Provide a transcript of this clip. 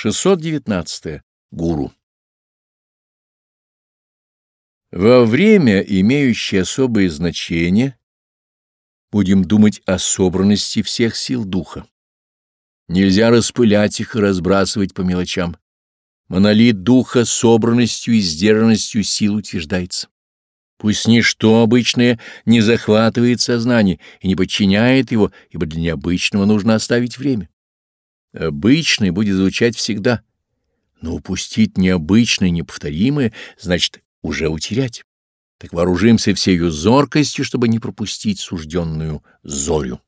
619. Гуру. Во время, имеющее особое значение, будем думать о собранности всех сил духа. Нельзя распылять их и разбрасывать по мелочам. Монолит духа собранностью и сдержанностью сил утверждается. Пусть ничто обычное не захватывает сознание и не подчиняет его, ибо для необычного нужно оставить время. Обычное будет звучать всегда, но упустить необычное, неповторимое, значит уже утерять. Так вооружимся всею зоркостью, чтобы не пропустить сужденную зорю.